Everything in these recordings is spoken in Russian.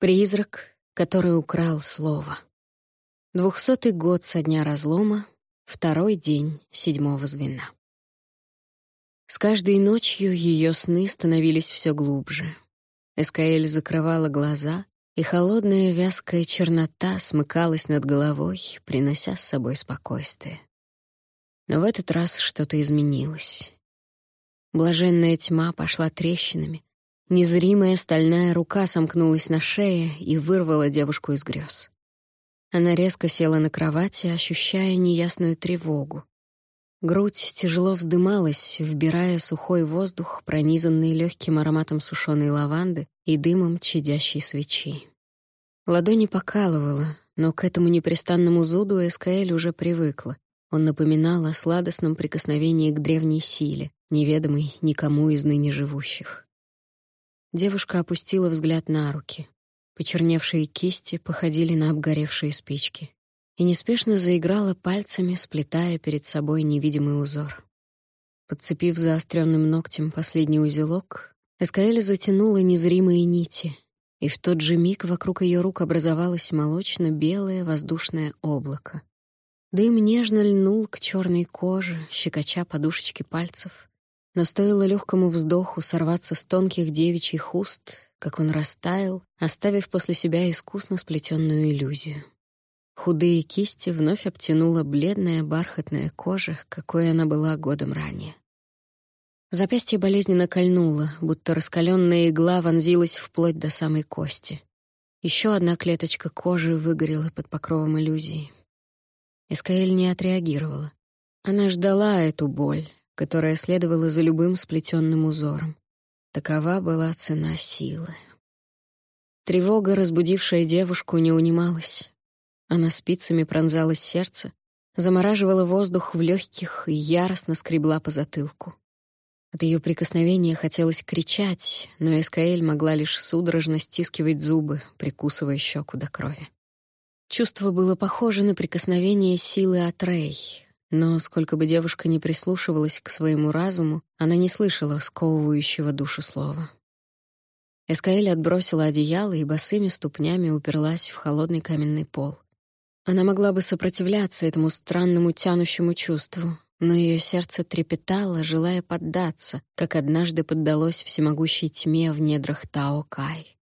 Призрак, который украл слово. Двухсотый год со дня разлома, второй день седьмого звена. С каждой ночью ее сны становились все глубже. Эскаэль закрывала глаза, и холодная вязкая чернота смыкалась над головой, принося с собой спокойствие. Но в этот раз что-то изменилось. Блаженная тьма пошла трещинами, незримая стальная рука сомкнулась на шее и вырвала девушку из грез. Она резко села на кровати, ощущая неясную тревогу. Грудь тяжело вздымалась, вбирая сухой воздух, пронизанный легким ароматом сушеной лаванды и дымом чадящей свечи. Ладони покалывало, но к этому непрестанному зуду Эскаэль уже привыкла. Он напоминал о сладостном прикосновении к древней силе, неведомой никому из ныне живущих. Девушка опустила взгляд на руки. Почерневшие кисти походили на обгоревшие спички и неспешно заиграла пальцами, сплетая перед собой невидимый узор. Подцепив заостренным ногтем последний узелок, Эскаэль затянула незримые нити, и в тот же миг вокруг ее рук образовалось молочно-белое воздушное облако. Дым нежно льнул к черной коже, щекоча подушечки пальцев, но стоило легкому вздоху сорваться с тонких девичьих уст, как он растаял, оставив после себя искусно сплетенную иллюзию. Худые кисти вновь обтянула бледная бархатная кожа, какой она была годом ранее. Запястье болезненно кольнуло, будто раскаленная игла вонзилась вплоть до самой кости. Еще одна клеточка кожи выгорела под покровом иллюзии. Эскаэль не отреагировала. Она ждала эту боль, которая следовала за любым сплетенным узором. Такова была цена силы. Тревога, разбудившая девушку, не унималась. Она спицами пронзала сердце, замораживала воздух в легких и яростно скребла по затылку. От ее прикосновения хотелось кричать, но Эскаэль могла лишь судорожно стискивать зубы, прикусывая щеку до крови. Чувство было похоже на прикосновение силы от Рей, но сколько бы девушка ни прислушивалась к своему разуму, она не слышала сковывающего душу слова. Эскаэль отбросила одеяло и босыми ступнями уперлась в холодный каменный пол. Она могла бы сопротивляться этому странному тянущему чувству, но ее сердце трепетало, желая поддаться, как однажды поддалось всемогущей тьме в недрах Тао-Кай.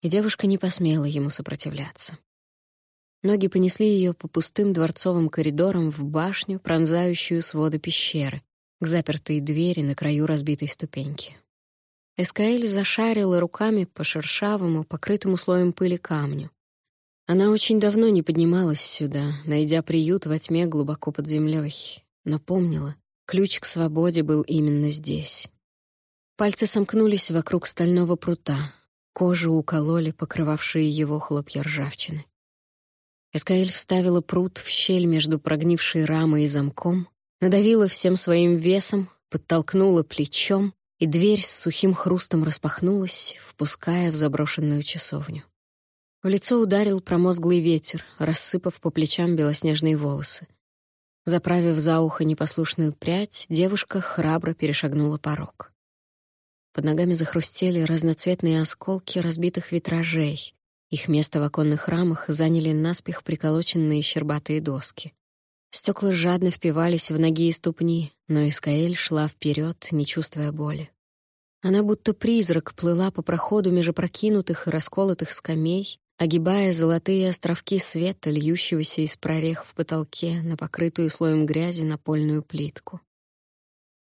И девушка не посмела ему сопротивляться. Ноги понесли ее по пустым дворцовым коридорам в башню, пронзающую своды пещеры, к запертой двери на краю разбитой ступеньки. Эскаэль зашарила руками по шершавому, покрытому слоем пыли камню, она очень давно не поднималась сюда, найдя приют во тьме глубоко под землей, но помнила, ключ к свободе был именно здесь. Пальцы сомкнулись вокруг стального прута, кожу укололи покрывавшие его хлопья ржавчины. Эскаэль вставила прут в щель между прогнившей рамой и замком, надавила всем своим весом, подтолкнула плечом, и дверь с сухим хрустом распахнулась, впуская в заброшенную часовню. В лицо ударил промозглый ветер, рассыпав по плечам белоснежные волосы. Заправив за ухо непослушную прядь, девушка храбро перешагнула порог. Под ногами захрустели разноцветные осколки разбитых витражей. Их место в оконных рамах заняли наспех приколоченные щербатые доски. Стекла жадно впивались в ноги и ступни, но Искаэль шла вперед, не чувствуя боли. Она будто призрак плыла по проходу между прокинутых и расколотых скамей, огибая золотые островки света, льющегося из прорех в потолке на покрытую слоем грязи напольную плитку.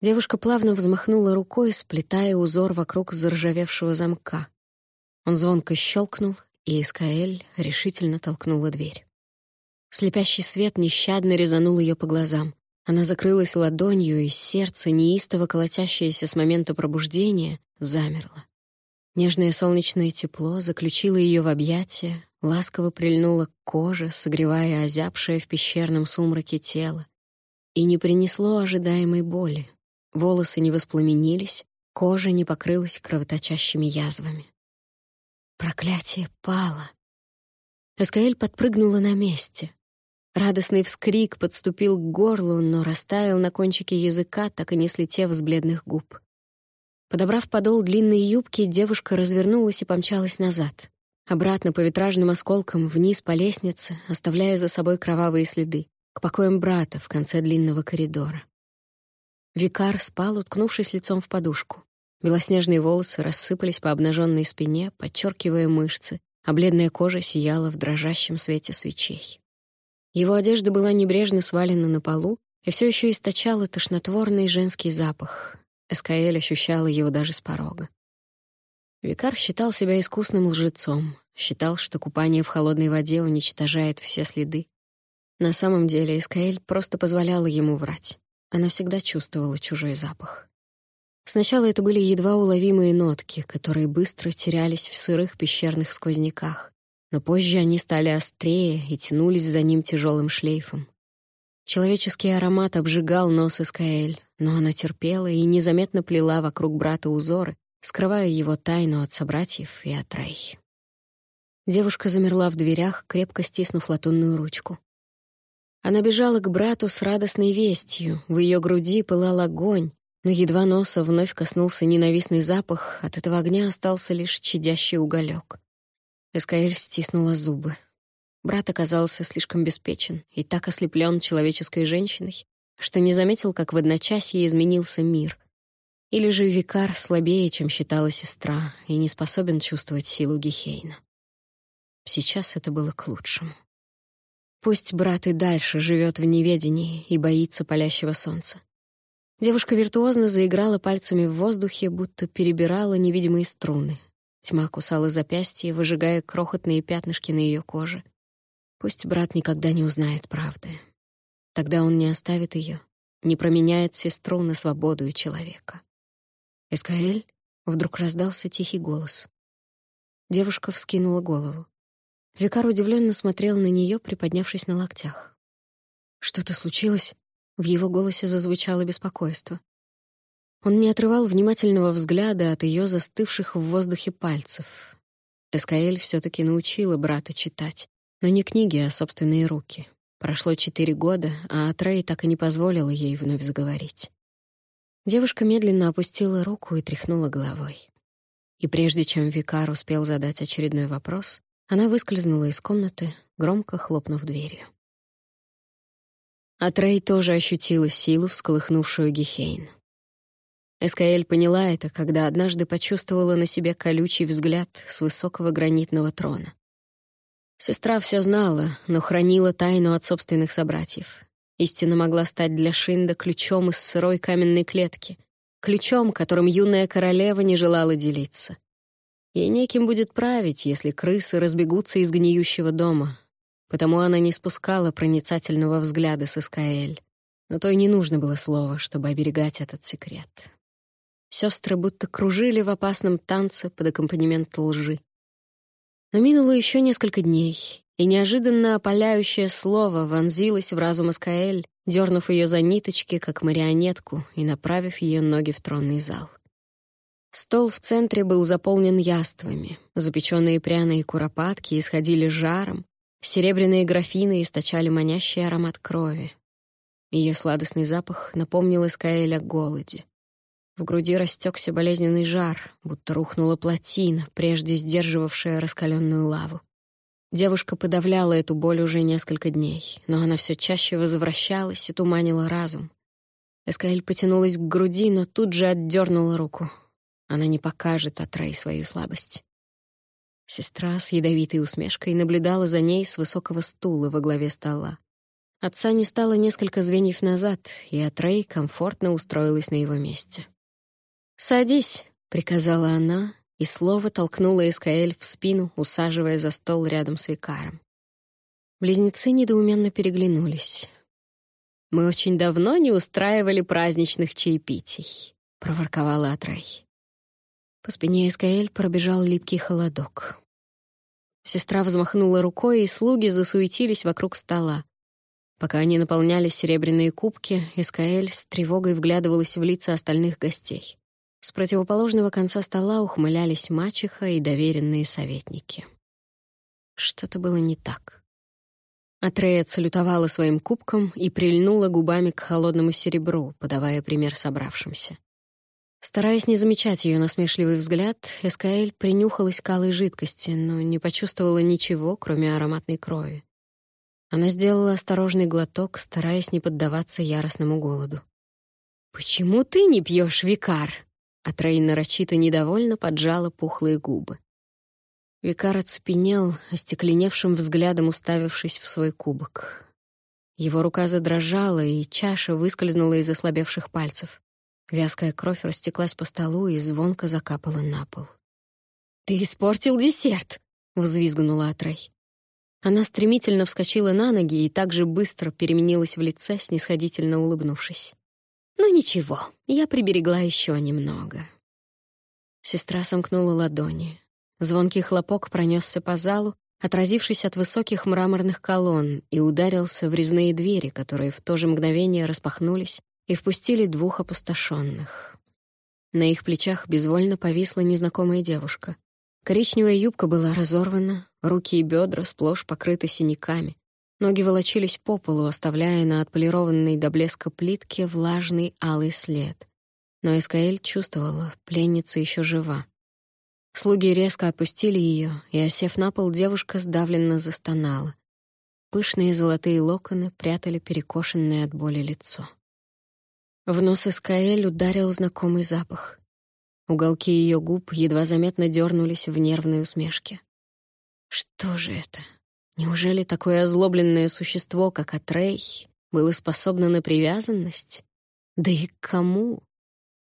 Девушка плавно взмахнула рукой, сплетая узор вокруг заржавевшего замка. Он звонко щелкнул, и Искаэль решительно толкнула дверь. Слепящий свет нещадно резанул ее по глазам. Она закрылась ладонью, и сердце, неистово колотящееся с момента пробуждения, замерло. Нежное солнечное тепло заключило ее в объятия, ласково прильнуло к коже, согревая озябшее в пещерном сумраке тело, и не принесло ожидаемой боли. Волосы не воспламенились, кожа не покрылась кровоточащими язвами. Проклятие пало. Эскаэль подпрыгнула на месте. Радостный вскрик подступил к горлу, но растаял на кончике языка, так и не слетев с бледных губ. Подобрав подол длинной юбки, девушка развернулась и помчалась назад. обратно по витражным осколкам, вниз по лестнице, оставляя за собой кровавые следы, к покоям брата в конце длинного коридора. Викар спал, уткнувшись лицом в подушку. Белоснежные волосы рассыпались по обнаженной спине, подчеркивая мышцы, а бледная кожа сияла в дрожащем свете свечей. Его одежда была небрежно свалена на полу и все еще источала тошнотворный женский запах. Эскаэль ощущала его даже с порога. Викар считал себя искусным лжецом, считал, что купание в холодной воде уничтожает все следы. На самом деле Эскаэль просто позволяла ему врать. Она всегда чувствовала чужой запах. Сначала это были едва уловимые нотки, которые быстро терялись в сырых пещерных сквозняках, но позже они стали острее и тянулись за ним тяжелым шлейфом. Человеческий аромат обжигал нос Эскаэль, но она терпела и незаметно плела вокруг брата узоры, скрывая его тайну от собратьев и от Рэй. Девушка замерла в дверях, крепко стиснув латунную ручку. Она бежала к брату с радостной вестью, в ее груди пылал огонь, но едва носа вновь коснулся ненавистный запах, от этого огня остался лишь чадящий уголек. Эскаэль стиснула зубы. Брат оказался слишком беспечен и так ослеплен человеческой женщиной, что не заметил, как в одночасье изменился мир. Или же Викар слабее, чем считала сестра, и не способен чувствовать силу Гехейна. Сейчас это было к лучшему. Пусть брат и дальше живет в неведении и боится палящего солнца. Девушка виртуозно заиграла пальцами в воздухе, будто перебирала невидимые струны. Тьма кусала запястье, выжигая крохотные пятнышки на ее коже. Пусть брат никогда не узнает правды. Тогда он не оставит ее, не променяет сестру на свободу и человека. «Эскаэль?» — вдруг раздался тихий голос. Девушка вскинула голову. Викар удивленно смотрел на нее, приподнявшись на локтях. «Что-то случилось?» В его голосе зазвучало беспокойство. Он не отрывал внимательного взгляда от ее застывших в воздухе пальцев. Эскаэль все таки научила брата читать, но не книги, а собственные руки. Прошло четыре года, а Атрей так и не позволила ей вновь заговорить. Девушка медленно опустила руку и тряхнула головой. И прежде чем Викар успел задать очередной вопрос, она выскользнула из комнаты, громко хлопнув дверью. А Трей тоже ощутила силу, всколыхнувшую Гехейн. Эскаэль поняла это, когда однажды почувствовала на себе колючий взгляд с высокого гранитного трона. Сестра все знала, но хранила тайну от собственных собратьев. Истина могла стать для Шинда ключом из сырой каменной клетки, ключом, которым юная королева не желала делиться. Ей неким будет править, если крысы разбегутся из гниющего дома, потому она не спускала проницательного взгляда с Искаэль. Но то и не нужно было слова, чтобы оберегать этот секрет. Сестры будто кружили в опасном танце под аккомпанемент лжи. Но минуло еще несколько дней, и неожиданно опаляющее слово вонзилось в разум Искаэль, дернув ее за ниточки, как марионетку, и направив ее ноги в тронный зал. Стол в центре был заполнен яствами. Запеченные пряные куропатки исходили жаром, Серебряные графины источали манящий аромат крови. Ее сладостный запах напомнил Искаэля голоде. В груди растекся болезненный жар, будто рухнула плотина, прежде сдерживавшая раскаленную лаву. Девушка подавляла эту боль уже несколько дней, но она все чаще возвращалась и туманила разум. Эскаэль потянулась к груди, но тут же отдернула руку. Она не покажет Атрей свою слабость. Сестра с ядовитой усмешкой наблюдала за ней с высокого стула во главе стола. Отца не стало несколько звеньев назад, и Атрей комфортно устроилась на его месте. «Садись», — приказала она, и слово толкнула Эскаэль в спину, усаживая за стол рядом с Викаром. Близнецы недоуменно переглянулись. «Мы очень давно не устраивали праздничных чаепитий», — проворковала Атрей. По спине Эскаэль пробежал липкий холодок. Сестра взмахнула рукой, и слуги засуетились вокруг стола. Пока они наполняли серебряные кубки, Эскаэль с тревогой вглядывалась в лица остальных гостей. С противоположного конца стола ухмылялись мачеха и доверенные советники. Что-то было не так. Атрея салютовала своим кубком и прильнула губами к холодному серебру, подавая пример собравшимся. Стараясь не замечать ее насмешливый взгляд, Эскаэль принюхалась к алой жидкости, но не почувствовала ничего, кроме ароматной крови. Она сделала осторожный глоток, стараясь не поддаваться яростному голоду. «Почему ты не пьешь, Викар?» А Трей нарочито недовольно поджала пухлые губы. Викар оцепенел, остекленевшим взглядом уставившись в свой кубок. Его рука задрожала, и чаша выскользнула из ослабевших пальцев. Вязкая кровь растеклась по столу и звонко закапала на пол. «Ты испортил десерт!» — взвизгнула Атрей. Она стремительно вскочила на ноги и так же быстро переменилась в лице, снисходительно улыбнувшись. «Ну ничего, я приберегла еще немного». Сестра сомкнула ладони. Звонкий хлопок пронесся по залу, отразившись от высоких мраморных колонн, и ударился в резные двери, которые в то же мгновение распахнулись, и впустили двух опустошенных. На их плечах безвольно повисла незнакомая девушка. Коричневая юбка была разорвана, руки и бедра сплошь покрыты синяками. Ноги волочились по полу, оставляя на отполированной до блеска плитке влажный алый след. Но Эскаэль чувствовала, пленница еще жива. Слуги резко отпустили ее, и, осев на пол, девушка сдавленно застонала. Пышные золотые локоны прятали перекошенное от боли лицо. В нос Эскаэль ударил знакомый запах. Уголки ее губ едва заметно дернулись в нервной усмешке. Что же это? Неужели такое озлобленное существо, как Атрей, было способно на привязанность? Да и к кому?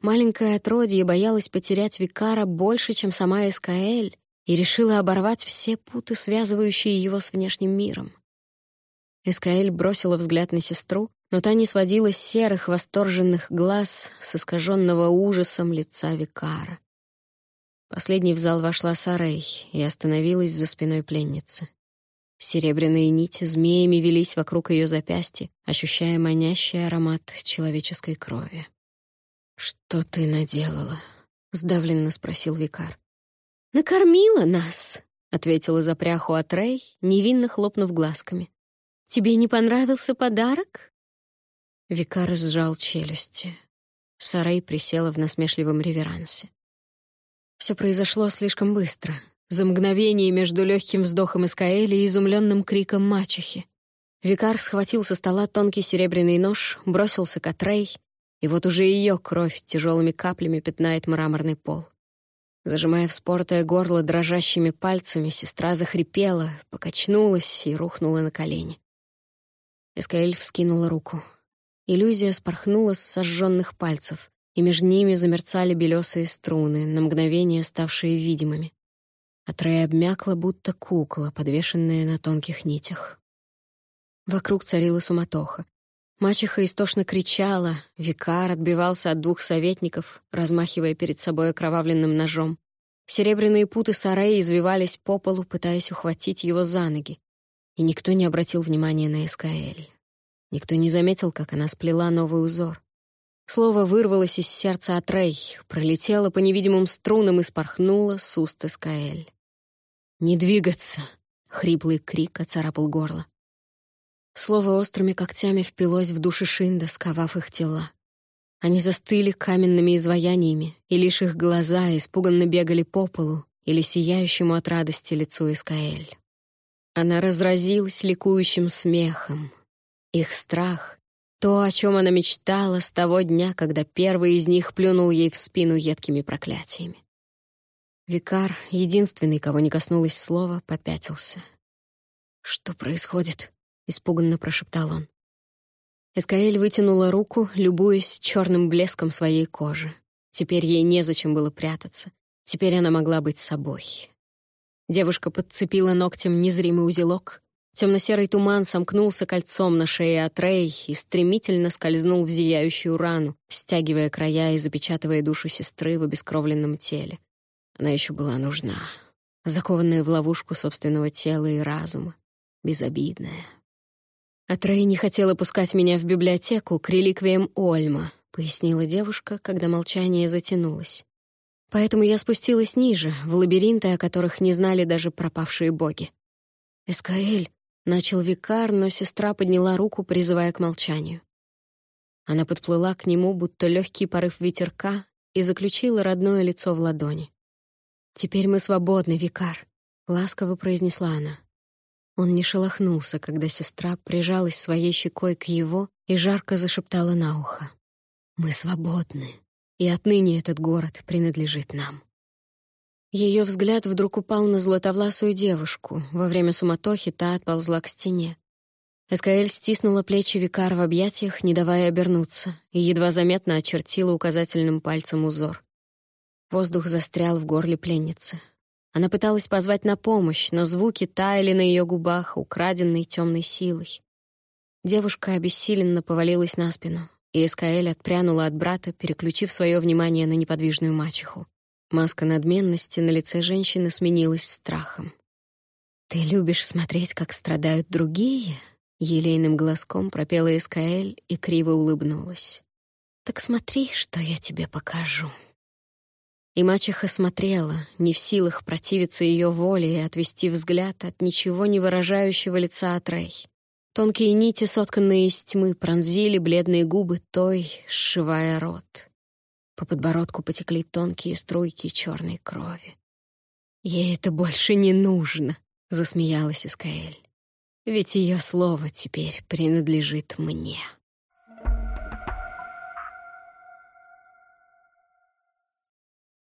Маленькое отродье боялось потерять Викара больше, чем сама Эскаэль, и решила оборвать все путы, связывающие его с внешним миром. Эскаэль бросила взгляд на сестру, но та не сводила с серых восторженных глаз с искаженного ужасом лица Викара. Последней в зал вошла Сарей и остановилась за спиной пленницы. Серебряные нити змеями велись вокруг ее запястья, ощущая манящий аромат человеческой крови. «Что ты наделала?» — сдавленно спросил Викар. «Накормила нас», — ответила запряху Атрей, невинно хлопнув глазками. «Тебе не понравился подарок?» Викар сжал челюсти. Сарай присела в насмешливом реверансе. Все произошло слишком быстро, за мгновение между легким вздохом Искаэли и изумленным криком мачехи. Викар схватил со стола тонкий серебряный нож, бросился к Атрей, и вот уже ее кровь тяжелыми каплями пятнает мраморный пол. Зажимая вспортое горло дрожащими пальцами, сестра захрипела, покачнулась и рухнула на колени. Эскаэль вскинула руку. Иллюзия спорхнула с сожженных пальцев, и между ними замерцали белесые струны, на мгновение ставшие видимыми. А Трей обмякла, будто кукла, подвешенная на тонких нитях. Вокруг царила суматоха. Мачеха истошно кричала, викар отбивался от двух советников, размахивая перед собой окровавленным ножом. Серебряные путы сараи извивались по полу, пытаясь ухватить его за ноги. И никто не обратил внимания на Эскаэль. Никто не заметил, как она сплела новый узор. Слово вырвалось из сердца от Рей, пролетело по невидимым струнам и спорхнуло с уст Эскаэль. «Не двигаться!» — хриплый крик оцарапал горло. Слово острыми когтями впилось в души Шинда, сковав их тела. Они застыли каменными изваяниями, и лишь их глаза испуганно бегали по полу или сияющему от радости лицу Искаэль. Она разразилась ликующим смехом, их страх — то, о чем она мечтала с того дня, когда первый из них плюнул ей в спину едкими проклятиями. Викар, единственный, кого не коснулось слова, попятился. «Что происходит?» — испуганно прошептал он. Эскаэль вытянула руку, любуясь черным блеском своей кожи. Теперь ей незачем было прятаться. Теперь она могла быть собой. Девушка подцепила ногтем незримый узелок, Темно-серый туман сомкнулся кольцом на шее Атрей и стремительно скользнул в зияющую рану, стягивая края и запечатывая душу сестры в обескровленном теле. Она еще была нужна, закованная в ловушку собственного тела и разума, безобидная. Атрей не хотела пускать меня в библиотеку к реликвиям Ольма, пояснила девушка, когда молчание затянулось. Поэтому я спустилась ниже, в лабиринты, о которых не знали даже пропавшие боги. «Эскаэль», Начал викар, но сестра подняла руку, призывая к молчанию. Она подплыла к нему, будто легкий порыв ветерка, и заключила родное лицо в ладони. «Теперь мы свободны, Викар», — ласково произнесла она. Он не шелохнулся, когда сестра прижалась своей щекой к его и жарко зашептала на ухо. «Мы свободны, и отныне этот город принадлежит нам». Ее взгляд вдруг упал на златовласую девушку. Во время суматохи та отползла к стене. Эскаэль стиснула плечи Викар в объятиях, не давая обернуться, и едва заметно очертила указательным пальцем узор. Воздух застрял в горле пленницы. Она пыталась позвать на помощь, но звуки таяли на ее губах, украденной темной силой. Девушка обессиленно повалилась на спину, и Эскаэль отпрянула от брата, переключив свое внимание на неподвижную мачеху. Маска надменности на лице женщины сменилась страхом. «Ты любишь смотреть, как страдают другие?» Елейным глазком пропела Искаэль и криво улыбнулась. «Так смотри, что я тебе покажу». И мачеха смотрела, не в силах противиться ее воле и отвести взгляд от ничего не выражающего лица Атрей. Тонкие нити, сотканные из тьмы, пронзили бледные губы той, сшивая рот. По подбородку потекли тонкие струйки черной крови. «Ей это больше не нужно», — засмеялась Искаэль ведь ее слово теперь принадлежит мне.